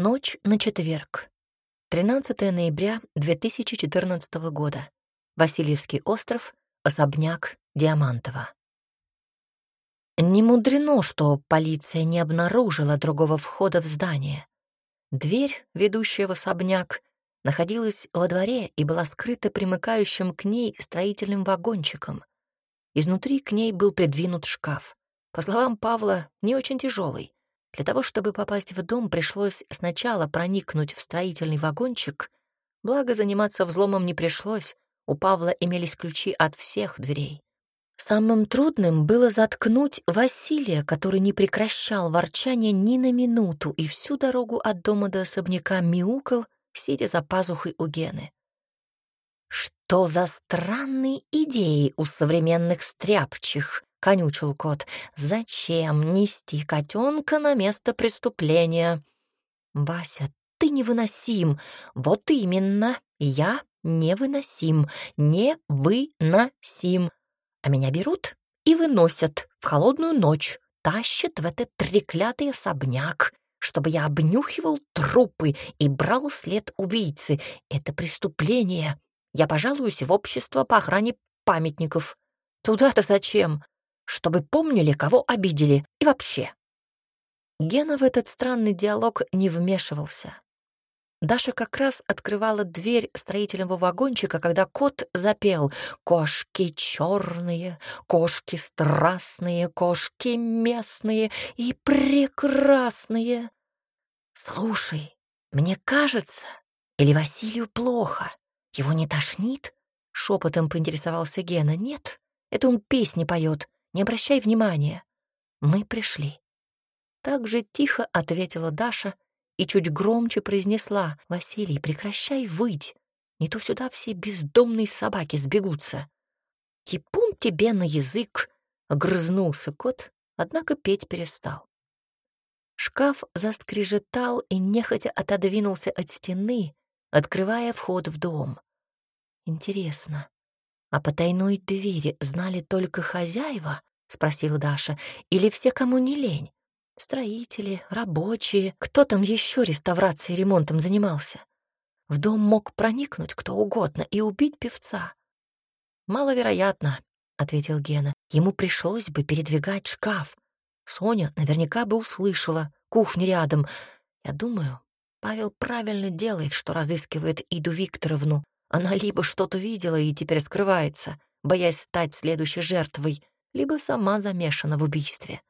Ночь на четверг. 13 ноября 2014 года. Васильевский остров, особняк Диамантова. Не мудрено, что полиция не обнаружила другого входа в здание. Дверь, ведущая в особняк, находилась во дворе и была скрыта примыкающим к ней строительным вагончиком. Изнутри к ней был придвинут шкаф. По словам Павла, не очень тяжелый. Для того, чтобы попасть в дом, пришлось сначала проникнуть в строительный вагончик, благо заниматься взломом не пришлось, у Павла имелись ключи от всех дверей. Самым трудным было заткнуть Василия, который не прекращал ворчания ни на минуту и всю дорогу от дома до особняка мяукал, сидя за пазухой у Гены. «Что за странные идеи у современных стряпчих?» — конючил кот. «Зачем нести котенка на место преступления?» «Вася, ты невыносим. Вот именно, я невыносим, невыносим. А меня берут и выносят в холодную ночь, тащат в этот треклятый особняк, чтобы я обнюхивал трупы и брал след убийцы. Это преступление. Я пожалуюсь в общество по охране памятников. Туда-то зачем? Чтобы помнили, кого обидели, и вообще. Гена в этот странный диалог не вмешивался. Даша как раз открывала дверь строительного вагончика, когда кот запел «Кошки черные, кошки страстные, кошки местные и прекрасные». «Слушай, мне кажется, или Василию плохо? Его не тошнит?» — шепотом поинтересовался Гена. «Нет, это он песни поет. Не обращай внимания. Мы пришли. Так же тихо ответила Даша и чуть громче произнесла «Василий, прекращай выть, не то сюда все бездомные собаки сбегутся». «Типун тебе на язык!» — огрызнулся кот, однако петь перестал. Шкаф заскрежетал и нехотя отодвинулся от стены, открывая вход в дом. Интересно, а по тайной двери знали только хозяева? спросила Даша. Или все, кому не лень? Строители, рабочие, кто там еще реставрацией и ремонтом занимался? В дом мог проникнуть кто угодно и убить певца. Маловероятно, ответил Гена. Ему пришлось бы передвигать шкаф. Соня наверняка бы услышала, кухня рядом. Я думаю, Павел правильно делает, что разыскивает Иду Викторовну. Она либо что-то видела и теперь скрывается, боясь стать следующей жертвой, либо сама замешана в убийстве.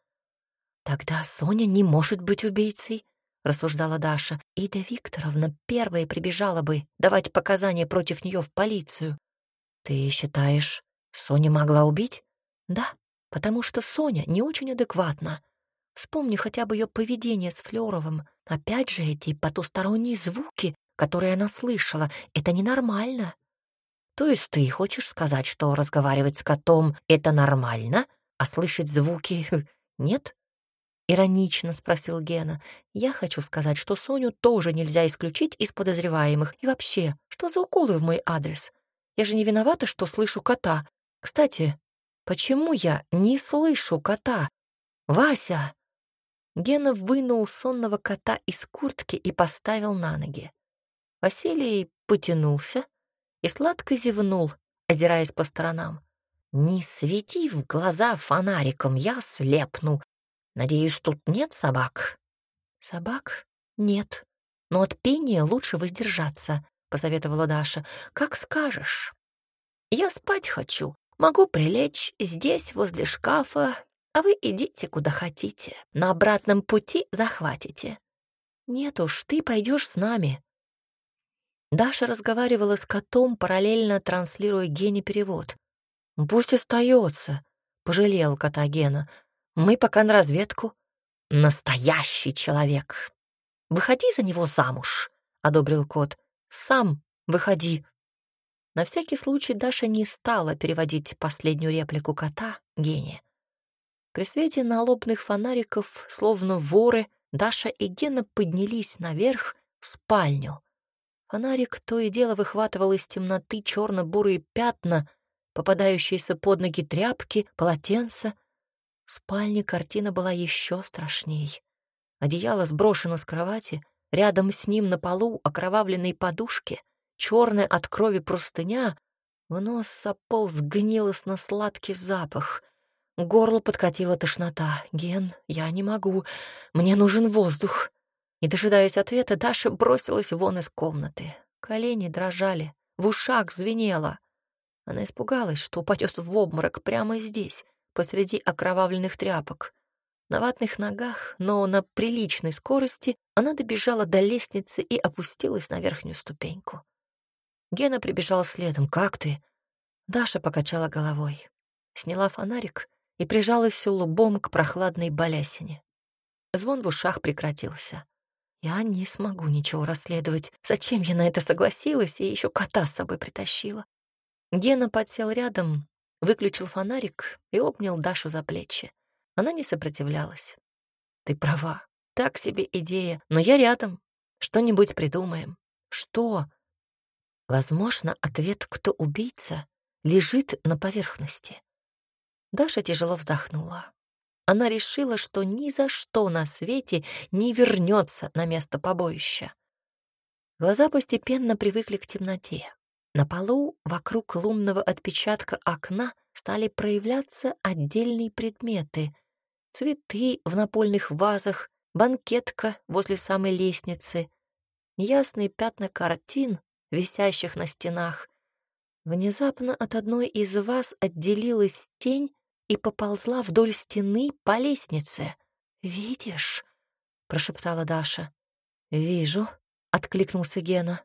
«Тогда Соня не может быть убийцей», — рассуждала Даша. «Ида Викторовна первая прибежала бы давать показания против нее в полицию». «Ты считаешь, Соня могла убить?» «Да, потому что Соня не очень адекватна. Вспомни хотя бы ее поведение с Флёровым. Опять же эти потусторонние звуки, которые она слышала. Это ненормально. То есть ты хочешь сказать, что разговаривать с котом — это нормально, а слышать звуки — нет? Иронично спросил Гена. Я хочу сказать, что Соню тоже нельзя исключить из подозреваемых. И вообще, что за уколы в мой адрес? Я же не виновата, что слышу кота. Кстати, почему я не слышу кота? Вася! Гена вынул сонного кота из куртки и поставил на ноги. Василий потянулся и сладко зевнул, озираясь по сторонам. «Не свети в глаза фонариком, я слепну. Надеюсь, тут нет собак?» «Собак? Нет. Но от пения лучше воздержаться», — посоветовала Даша. «Как скажешь. Я спать хочу. Могу прилечь здесь, возле шкафа, а вы идите куда хотите. На обратном пути захватите». «Нет уж, ты пойдешь с нами», Даша разговаривала с котом, параллельно транслируя Гене перевод. «Пусть остается», — пожалел кота Гена. «Мы пока на разведку». «Настоящий человек! Выходи за него замуж», — одобрил кот. «Сам выходи». На всякий случай Даша не стала переводить последнюю реплику кота Гене. При свете налобных фонариков, словно воры, Даша и Гена поднялись наверх в спальню — Фонарик то и дело выхватывал из темноты черно-бурые пятна, попадающиеся под ноги тряпки, полотенца. В спальне картина была еще страшней. Одеяло сброшено с кровати, Рядом с ним на полу окровавленные подушки, черная от крови простыня, в нос заполз гнилостно-сладкий запах. Горло подкатила тошнота. «Ген, я не могу. Мне нужен воздух». Не дожидаясь ответа, Даша бросилась вон из комнаты. Колени дрожали, в ушах звенело. Она испугалась, что упадет в обморок прямо здесь, посреди окровавленных тряпок. На ватных ногах, но на приличной скорости, она добежала до лестницы и опустилась на верхнюю ступеньку. Гена прибежал следом. «Как ты?» Даша покачала головой, сняла фонарик и прижалась лбом к прохладной балясине. Звон в ушах прекратился. Я не смогу ничего расследовать. Зачем я на это согласилась и еще кота с собой притащила? Гена подсел рядом, выключил фонарик и обнял Дашу за плечи. Она не сопротивлялась. «Ты права. Так себе идея. Но я рядом. Что-нибудь придумаем». «Что?» Возможно, ответ «кто убийца» лежит на поверхности. Даша тяжело вздохнула. Она решила, что ни за что на свете не вернется на место побоища. Глаза постепенно привыкли к темноте. На полу вокруг лунного отпечатка окна стали проявляться отдельные предметы — Цветы в напольных вазах, банкетка возле самой лестницы, неясные пятна картин, висящих на стенах. Внезапно от одной из ваз отделилась тень и поползла вдоль стены по лестнице. «Видишь?» — прошептала Даша. «Вижу», — откликнулся Гена.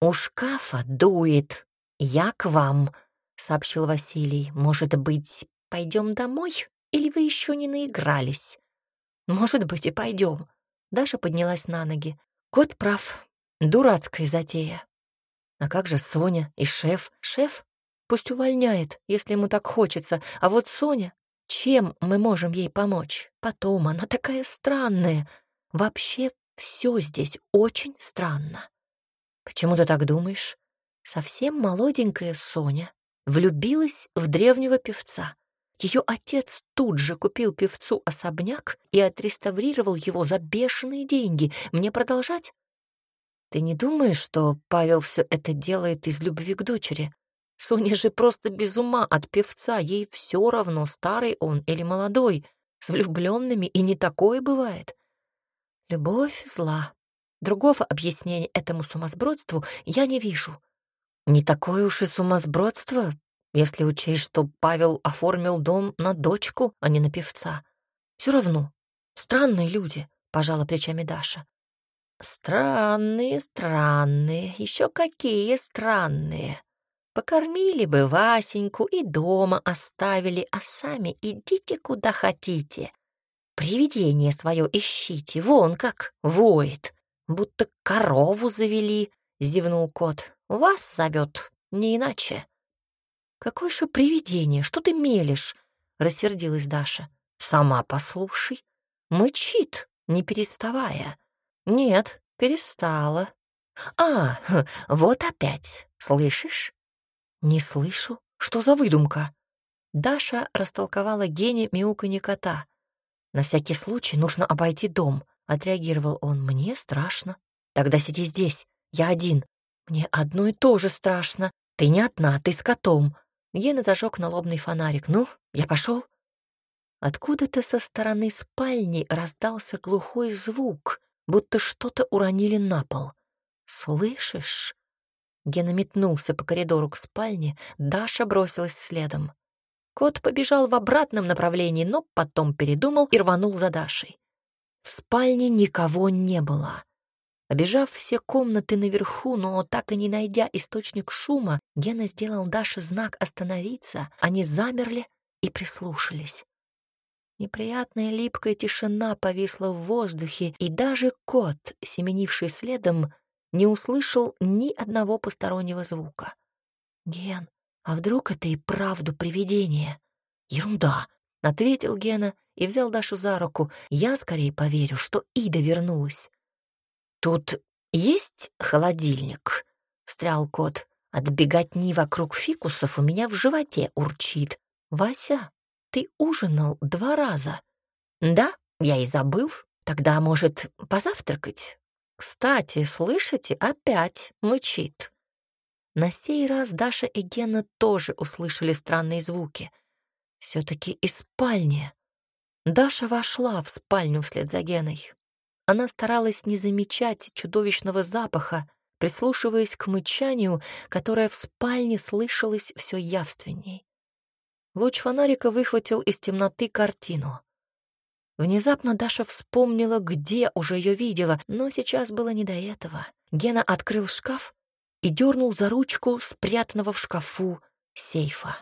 «У шкафа дует. Я к вам», — сообщил Василий. «Может быть, пойдем домой?» Или вы еще не наигрались? Может быть, и пойдем. Даша поднялась на ноги. Кот прав. Дурацкая затея. А как же Соня и шеф? Шеф пусть увольняет, если ему так хочется. А вот Соня, чем мы можем ей помочь? Потом, она такая странная. Вообще все здесь очень странно. Почему ты так думаешь? Совсем молоденькая Соня влюбилась в древнего певца. Ее отец тут же купил певцу особняк и отреставрировал его за бешеные деньги. Мне продолжать? Ты не думаешь, что Павел все это делает из любви к дочери? Соня же просто без ума от певца, ей все равно, старый он или молодой. С влюбленными и не такое бывает. Любовь зла. Другого объяснения этому сумасбродству я не вижу. Не такое уж и сумасбродство, если учесть, что Павел оформил дом на дочку, а не на певца. Все равно, странные люди, — пожала плечами Даша. Странные, странные, еще какие странные. Покормили бы Васеньку и дома оставили, а сами идите куда хотите. Привидение свое ищите, вон как воет, будто корову завели, — зевнул кот. Вас зовет, не иначе. «Какое же привидение? Что ты мелешь?» — рассердилась Даша. «Сама послушай. Мычит, не переставая». «Нет, перестала». «А, вот опять. Слышишь?» «Не слышу. Что за выдумка?» Даша растолковала Гене мяуканье кота. «На всякий случай нужно обойти дом», — отреагировал он. «Мне страшно». «Тогда сиди здесь. Я один». «Мне одно и то же страшно. Ты не одна, ты с котом. Гена зажег налобный фонарик. «Ну, я пошел. Откуда-то со стороны спальни раздался глухой звук, будто что-то уронили на пол. «Слышишь?» Гена метнулся по коридору к спальне, Даша бросилась следом. Кот побежал в обратном направлении, но потом передумал и рванул за Дашей. В спальне никого не было. Обежав все комнаты наверху, но так и не найдя источник шума, Гена сделал Даше знак остановиться. Они замерли и прислушались. Неприятная липкая тишина повисла в воздухе, и даже кот, семенивший следом, не услышал ни одного постороннего звука. «Ген, а вдруг это и правду привидение?» «Ерунда», — ответил Гена и взял Дашу за руку. «Я скорее поверю, что Ида вернулась». «Тут есть холодильник?» — встрял кот. «От беготни вокруг фикусов у меня в животе урчит. Вася, ты ужинал два раза». «Да, я и забыл. Тогда, может, позавтракать?» Кстати, слышите, опять мычит. На сей раз Даша и Гена тоже услышали странные звуки. Все-таки из спальни. Даша вошла в спальню вслед за Геной. Она старалась не замечать чудовищного запаха, прислушиваясь к мычанию, которое в спальне слышалось все явственней. Луч фонарика выхватил из темноты картину. Внезапно Даша вспомнила, где уже ее видела, но сейчас было не до этого. Гена открыл шкаф и дернул за ручку спрятанного в шкафу сейфа.